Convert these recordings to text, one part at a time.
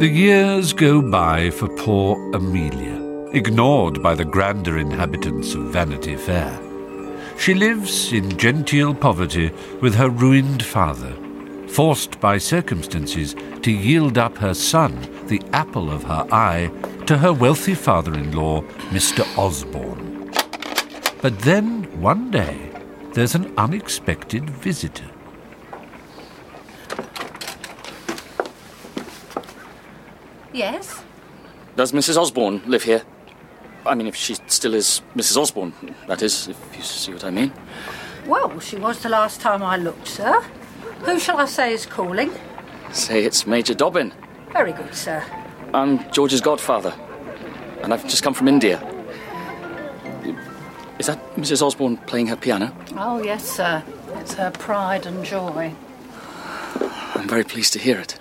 The years go by for poor Amelia, ignored by the grander inhabitants of Vanity Fair. She lives in genteel poverty with her ruined father, forced by circumstances to yield up her son, the apple of her eye, to her wealthy father in law, Mr. Osborne. But then, one day, there's an unexpected visitor. Yes? Does Mrs. Osborne live here? I mean, if she still is Mrs. Osborne, that is, if you see what I mean. Well, she was the last time I looked, sir. Who shall I say is calling? Say it's Major Dobbin. Very good, sir. I'm George's godfather, and I've just come from India. Is that Mrs. Osborne playing her piano? Oh, yes, sir. It's her pride and joy. I'm very pleased to hear it.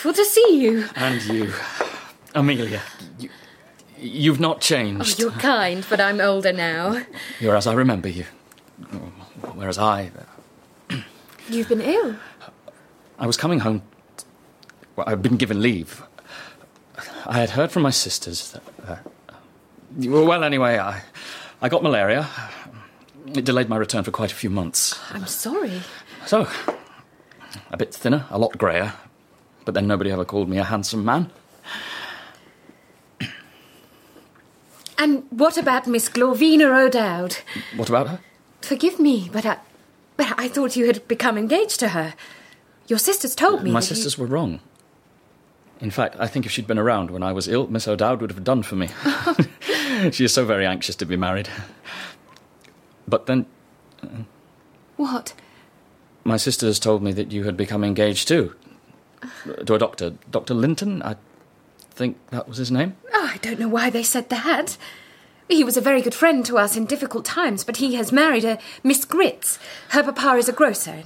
Delightful to see you. And you, Amelia, you, you've not changed. Oh, changed. you're kind, but I'm older now. You're as I remember you. Whereas I, uh, You've been ill. I was coming home. Well, I've been given leave. I had heard from my sisters that. that well, anyway, I, I got malaria. It delayed my return for quite a few months. I'm sorry. So, a bit thinner, a lot greyer, but then nobody ever called me a handsome man. And what about Miss Glorvina O'Dowd? What about her? Forgive me, but I, but I thought you had become engaged to her. Your sisters told me. My that you- sisters were wrong. In fact, I think if she'd been around when I was ill, Miss O'Dowd would have done for me. she is so very anxious to be married. But then What? my sisters told me that you had become engaged too. To a doctor. Dr. Linton, I think that was his name. Oh, I don't know why they said that. He was a very good friend to us in difficult times, but he has married a Miss Grits. Her papa is a grocer,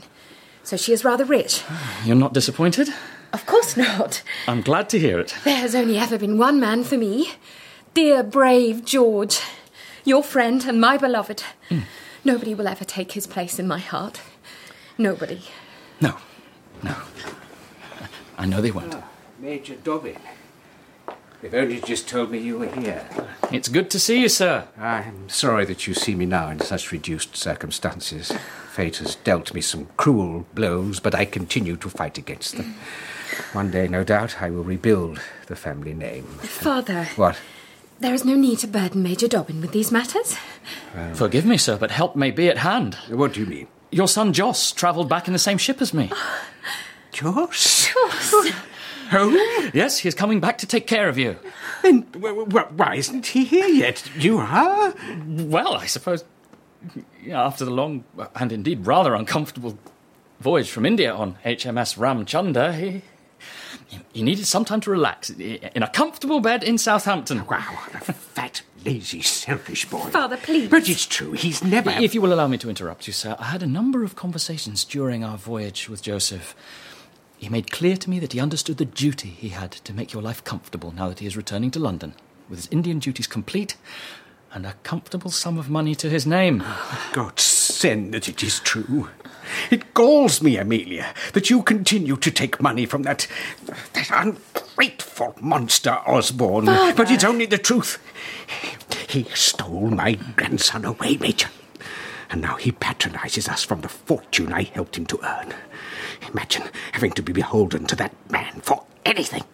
so she is rather rich. You're not disappointed? Of course not. I'm glad to hear it. There has only ever been one man for me. Dear, brave George. Your friend and my beloved. Hmm. Nobody will ever take his place in my heart. Nobody. No, no. I know they won't. Ah, Major Dobbin. They've only just told me you were here. It's good to see you, sir. I'm sorry that you see me now in such reduced circumstances. Fate has dealt me some cruel blows, but I continue to fight against them. One day, no doubt, I will rebuild the family name. Father, What? there is no need to burden Major Dobbin with these matters. Forgive me, sir, but help may be at hand. What do you mean? Your son Joss travelled back in the same ship as me. Ah, Joss? Oh? Yes, he's coming back to take care of you. Then w- w- why isn't he here yet? You are? Well, I suppose after the long and indeed rather uncomfortable voyage from India on HMS Ramchunder, he he needed some time to relax in a comfortable bed in Southampton. Wow, a fat, lazy, selfish boy. Father, please. But it's true, he's never. If you will allow me to interrupt you, sir, I had a number of conversations during our voyage with Joseph. He made clear to me that he understood the duty he had to make your life comfortable now that he is returning to London, with his Indian duties complete and a comfortable sum of money to his name. God send that it is true. It galls me, Amelia, that you continue to take money from that, that ungrateful monster Osborne. But it's only the truth. He stole my grandson away, Major. And now he patronizes us from the fortune I helped him to earn. Imagine having to be beholden to that man for anything.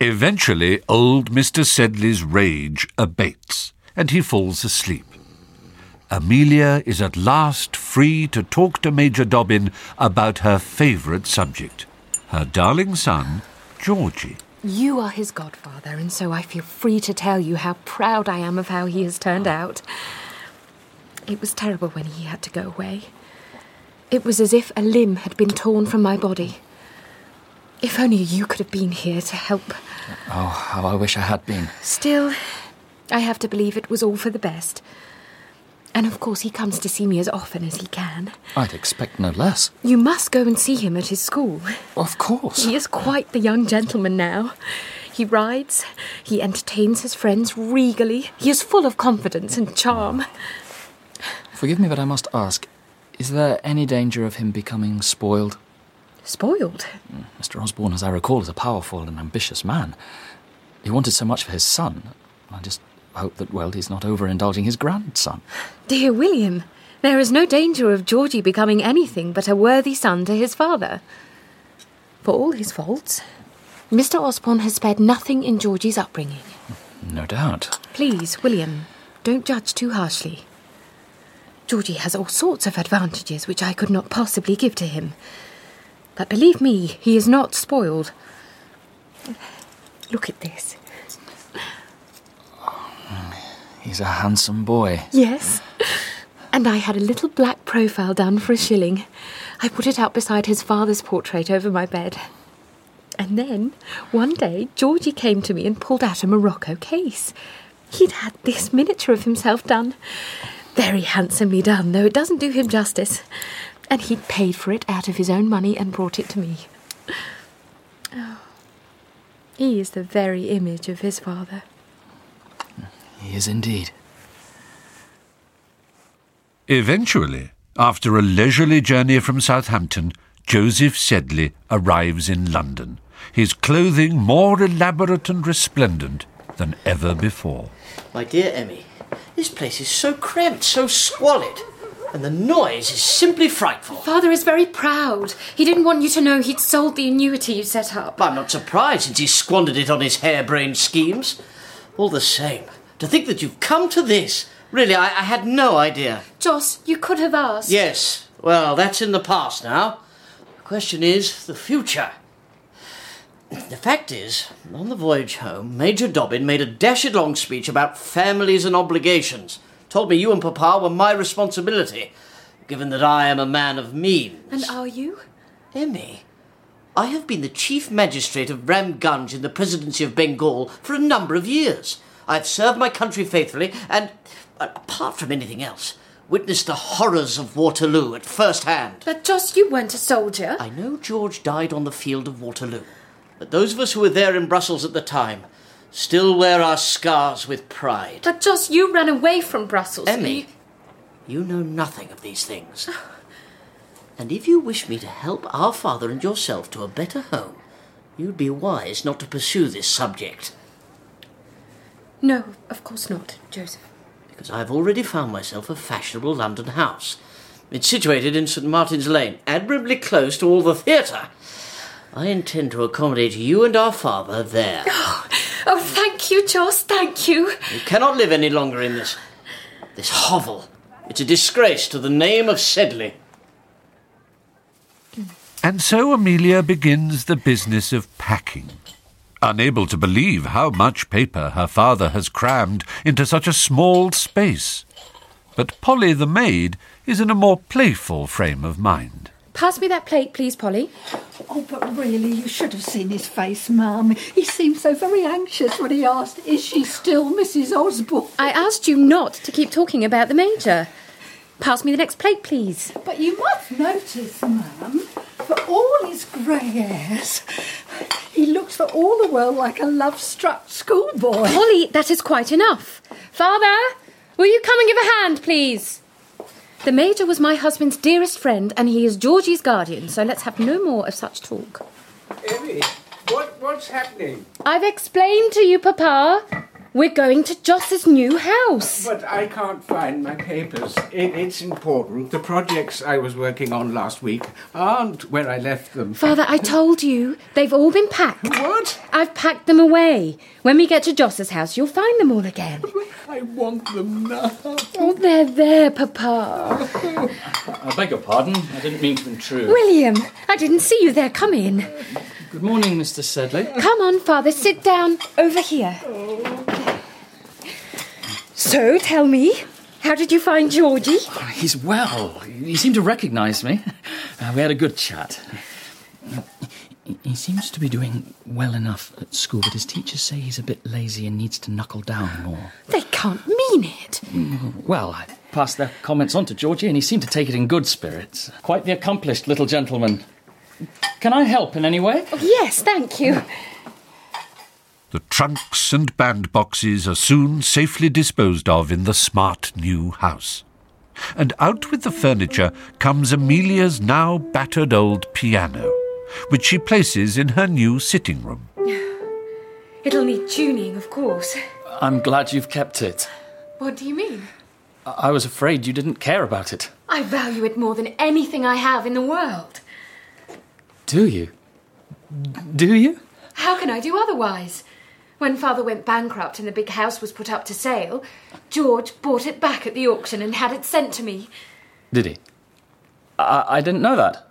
Eventually, old Mr. Sedley's rage abates, and he falls asleep. Amelia is at last free to talk to Major Dobbin about her favourite subject, her darling son, Georgie. You are his godfather, and so I feel free to tell you how proud I am of how he has turned out. It was terrible when he had to go away. It was as if a limb had been torn from my body. If only you could have been here to help. Oh, how I wish I had been. Still, I have to believe it was all for the best. And of course, he comes to see me as often as he can. I'd expect no less. You must go and see him at his school. Of course. He is quite the young gentleman now. He rides, he entertains his friends regally, he is full of confidence and charm. Forgive me, but I must ask is there any danger of him becoming spoiled? Spoiled? Mm, Mr. Osborne, as I recall, is a powerful and ambitious man. He wanted so much for his son. I just hope that, well, he's not overindulging his grandson. Dear William, there is no danger of Georgie becoming anything but a worthy son to his father. For all his faults, Mr. Osborne has spared nothing in Georgie's upbringing. No doubt. Please, William, don't judge too harshly. Georgie has all sorts of advantages which I could not possibly give to him. But believe me, he is not spoiled. Look at this. He's a handsome boy. Yes. And I had a little black profile done for a shilling. I put it out beside his father's portrait over my bed. And then, one day, Georgie came to me and pulled out a Morocco case. He'd had this miniature of himself done. Very handsomely done, though it doesn't do him justice. And he'd paid for it out of his own money and brought it to me. Oh, he is the very image of his father. He is indeed. Eventually, after a leisurely journey from Southampton, Joseph Sedley arrives in London, his clothing more elaborate and resplendent than ever before. My dear Emmy, this place is so cramped, so squalid, and the noise is simply frightful. Father is very proud. He didn't want you to know he'd sold the annuity you set up. I'm not surprised since he squandered it on his harebrained schemes. All the same, to think that you've come to this. Really, I, I had no idea. Joss, you could have asked. Yes, well, that's in the past now. The question is the future. The fact is, on the voyage home, Major Dobbin made a dashed long speech about families and obligations. Told me you and Papa were my responsibility, given that I am a man of means. And are you? Emmy, I have been the chief magistrate of Ramgunj in the presidency of Bengal for a number of years. I've served my country faithfully and, uh, apart from anything else, witnessed the horrors of Waterloo at first hand. But Joss, you weren't a soldier. I know George died on the field of Waterloo, but those of us who were there in Brussels at the time still wear our scars with pride. But Joss, you ran away from Brussels. Emmy, you know nothing of these things. And if you wish me to help our father and yourself to a better home, you'd be wise not to pursue this subject. No, of course not, Joseph. Because I've already found myself a fashionable London house. It's situated in St. Martin's Lane, admirably close to all the theatre. I intend to accommodate you and our father there. Oh, oh thank you, Joss, thank you. You cannot live any longer in this. this hovel. It's a disgrace to the name of Sedley. And so Amelia begins the business of packing. Unable to believe how much paper her father has crammed into such a small space. But Polly the maid is in a more playful frame of mind. Pass me that plate, please, Polly. Oh, but really, you should have seen his face, Mum. He seemed so very anxious when he asked, Is she still Mrs. Osborne? I asked you not to keep talking about the Major. Pass me the next plate, please. But you must notice, Mum, for all his grey hairs, he looks for all the world like a love struck schoolboy. Polly, that is quite enough. Father, will you come and give a hand, please? The Major was my husband's dearest friend, and he is Georgie's guardian, so let's have no more of such talk. Emmy, what, what's happening? I've explained to you, Papa. We're going to Joss's new house. But I can't find my papers. It, it's important. The projects I was working on last week aren't where I left them. Father, I told you. They've all been packed. What? I've packed them away. When we get to Joss's house, you'll find them all again. I want them now. Oh, they're there, Papa. I beg your pardon. I didn't mean to intrude. William, I didn't see you there. Come in. Good morning, Mr. Sedley. Come on, Father, sit down over here. So, tell me, how did you find Georgie? He's well. He seemed to recognise me. Uh, we had a good chat. He- He seems to be doing well enough at school, but his teachers say he's a bit lazy and needs to knuckle down more. They can't mean it. Well, I passed their comments on to Georgie, and he seemed to take it in good spirits. Quite the accomplished little gentleman. Can I help in any way? Yes, thank you. The trunks and bandboxes are soon safely disposed of in the smart new house. and out with the furniture comes Amelia's now battered old piano, which she places in her new sitting room. It'll need tuning, of course. I'm glad you've kept it. What do you mean? I I was afraid you didn't care about it. I value it more than anything I have in the world. Do you? Do you? How can I do otherwise? When father went bankrupt and the big house was put up to sale, George bought it back at the auction and had it sent to me. Did he? I, I didn't know that.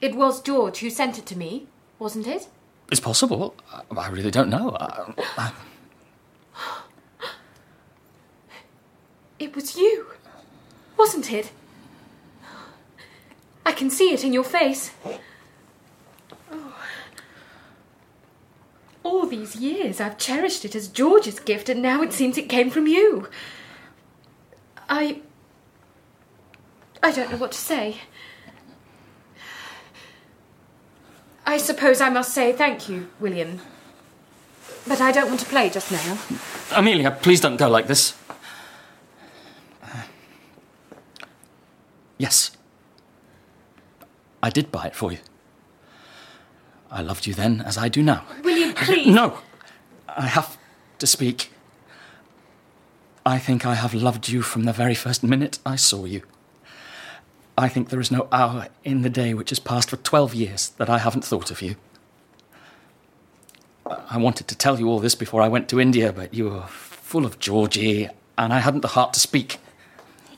It was George who sent it to me, wasn't it? It's possible. I, I really don't know. I, I, It was you, wasn't it? I can see it in your face. All these years I've cherished it as George's gift, and now it seems it came from you. I. I don't know what to say. I suppose I must say thank you, William. But I don't want to play just now. Amelia, please don't go like this. Uh, yes. I did buy it for you. I loved you then as I do now. Please. No! I have to speak. I think I have loved you from the very first minute I saw you. I think there is no hour in the day which has passed for 12 years that I haven't thought of you. I wanted to tell you all this before I went to India, but you were full of Georgie, and I hadn't the heart to speak.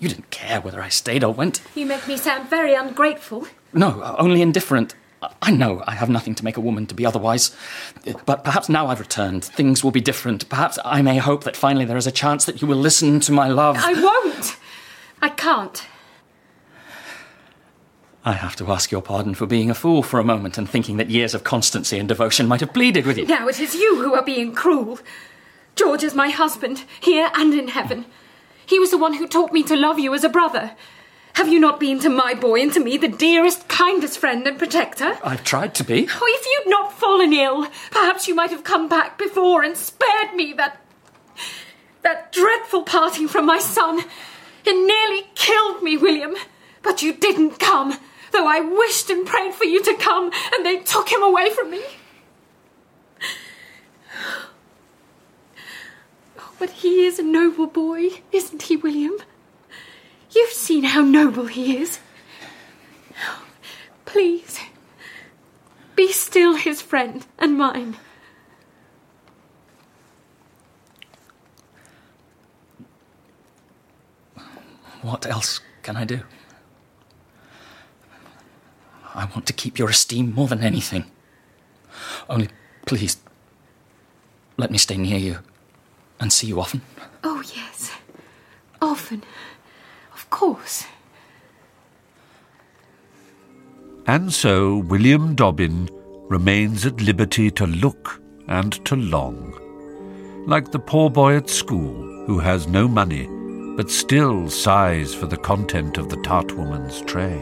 You didn't care whether I stayed or went. You make me sound very ungrateful. No, only indifferent. I know I have nothing to make a woman to be otherwise. But perhaps now I've returned, things will be different. Perhaps I may hope that finally there is a chance that you will listen to my love. I won't. I can't. I have to ask your pardon for being a fool for a moment and thinking that years of constancy and devotion might have pleaded with you. Now it is you who are being cruel. George is my husband, here and in heaven. He was the one who taught me to love you as a brother. Have you not been to my boy and to me the dearest, kindest friend and protector? I've tried to be. Oh, if you'd not fallen ill, perhaps you might have come back before and spared me that. that dreadful parting from my son. It nearly killed me, William. But you didn't come, though I wished and prayed for you to come, and they took him away from me. Oh, but he is a noble boy, isn't he, William? You've seen how noble he is. Please, be still his friend and mine. What else can I do? I want to keep your esteem more than anything. Only, please, let me stay near you and see you often. Oh, yes. Often. Course. And so William Dobbin remains at liberty to look and to long, like the poor boy at school who has no money but still sighs for the content of the tart woman's tray.